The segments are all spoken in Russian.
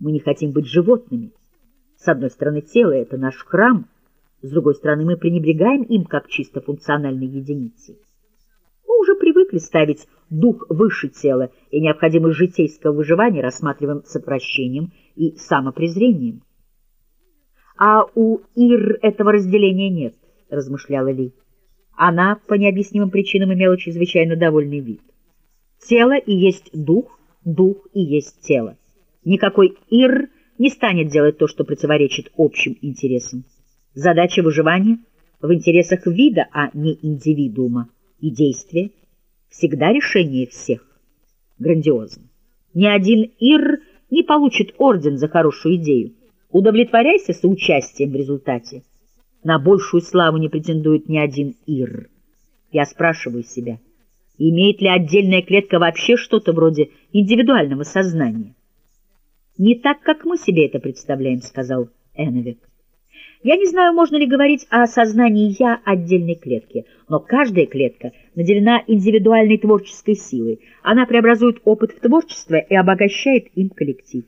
Мы не хотим быть животными. С одной стороны, тело — это наш храм, с другой стороны, мы пренебрегаем им как чисто функциональной единицей. Мы уже привыкли ставить дух выше тела и необходимость житейского выживания рассматриваем с отвращением и самопрезрением. А у Ир этого разделения нет, размышляла Ли. Она по необъяснимым причинам имела чрезвычайно довольный вид. Тело и есть дух, дух и есть тело. Никакой Ир не станет делать то, что противоречит общим интересам. Задача выживания в интересах вида, а не индивидуума, и действия всегда решение всех. Грандиозно. Ни один Ир не получит орден за хорошую идею. Удовлетворяйся соучастием в результате. На большую славу не претендует ни один Ир. Я спрашиваю себя, имеет ли отдельная клетка вообще что-то вроде индивидуального сознания? «Не так, как мы себе это представляем», — сказал Эновик. Я не знаю, можно ли говорить о сознании «я» отдельной клетки, но каждая клетка наделена индивидуальной творческой силой. Она преобразует опыт в творчество и обогащает им коллектив.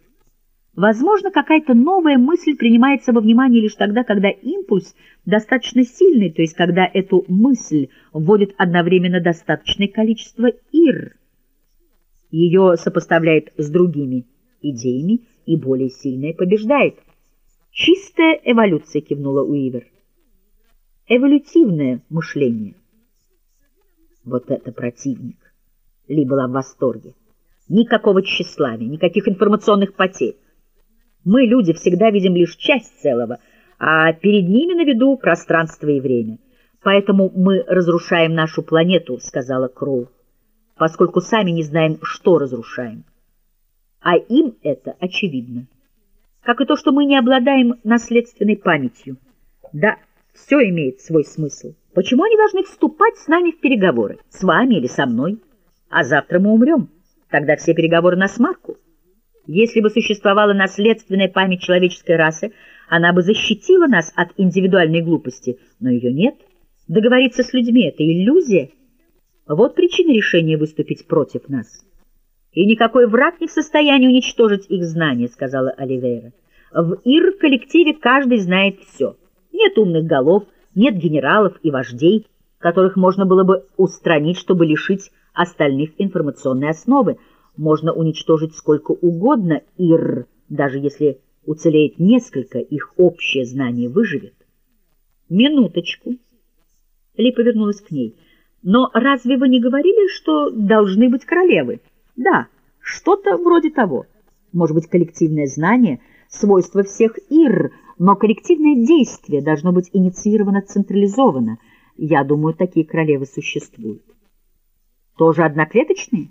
Возможно, какая-то новая мысль принимается во внимание лишь тогда, когда импульс достаточно сильный, то есть когда эту мысль вводит одновременно достаточное количество ир. Ее сопоставляет с другими идеями, и более сильное побеждает. Чистая эволюция, кивнула Уивер. Эволютивное мышление. Вот это противник. Ли была в восторге. Никакого тщеславия, никаких информационных потерь. Мы, люди, всегда видим лишь часть целого, а перед ними на виду пространство и время. Поэтому мы разрушаем нашу планету, сказала Кроу, поскольку сами не знаем, что разрушаем а им это очевидно. Как и то, что мы не обладаем наследственной памятью. Да, все имеет свой смысл. Почему они должны вступать с нами в переговоры? С вами или со мной? А завтра мы умрем. Тогда все переговоры на смарку. Если бы существовала наследственная память человеческой расы, она бы защитила нас от индивидуальной глупости, но ее нет. Договориться с людьми — это иллюзия. Вот причина решения выступить против нас. И никакой враг не в состоянии уничтожить их знания, сказала Оливейра. В Ир-коллективе каждый знает все. Нет умных голов, нет генералов и вождей, которых можно было бы устранить, чтобы лишить остальных информационной основы. Можно уничтожить сколько угодно Ир, даже если уцелеет несколько, их общее знание выживет. Минуточку. Ли повернулась к ней. Но разве вы не говорили, что должны быть королевы? Да, что-то вроде того. Может быть, коллективное знание — свойство всех ир, но коллективное действие должно быть инициировано централизованно. Я думаю, такие королевы существуют. Тоже одноклеточные?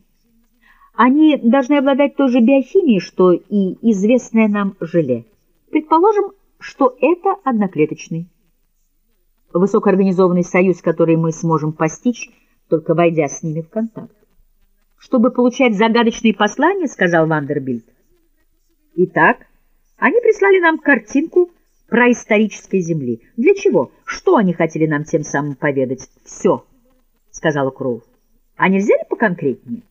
Они должны обладать той же биохимией, что и известное нам желе. Предположим, что это одноклеточный. Высокоорганизованный союз, который мы сможем постичь, только войдя с ними в контакт чтобы получать загадочные послания, — сказал Вандербильд. Итак, они прислали нам картинку про исторической земли. Для чего? Что они хотели нам тем самым поведать? Все, — сказала Кроу. А нельзя ли поконкретнее?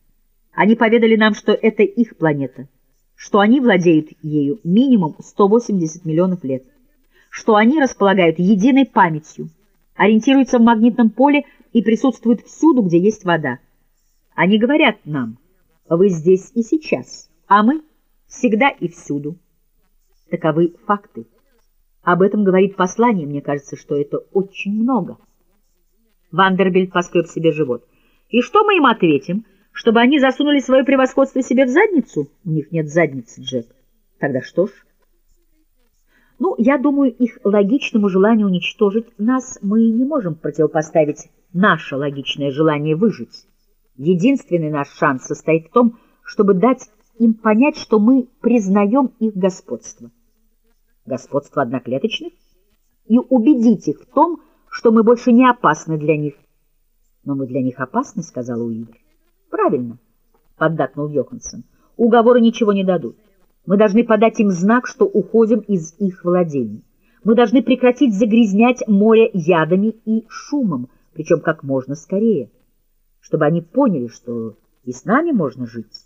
Они поведали нам, что это их планета, что они владеют ею минимум 180 миллионов лет, что они располагают единой памятью, ориентируются в магнитном поле и присутствуют всюду, где есть вода. Они говорят нам, вы здесь и сейчас, а мы всегда и всюду. Таковы факты. Об этом говорит послание, мне кажется, что это очень много. Вандербильд поскреб себе живот. И что мы им ответим? Чтобы они засунули свое превосходство себе в задницу? У них нет задницы, Джек. Тогда что ж? Ну, я думаю, их логичному желанию уничтожить нас мы не можем противопоставить наше логичное желание выжить. Единственный наш шанс состоит в том, чтобы дать им понять, что мы признаем их господство. Господство одноклеточных? И убедить их в том, что мы больше не опасны для них. Но мы для них опасны, сказал Уивер. Правильно, поддакнул Йоханссон. Уговоры ничего не дадут. Мы должны подать им знак, что уходим из их владений. Мы должны прекратить загрязнять море ядами и шумом, причем как можно скорее чтобы они поняли, что и с нами можно жить.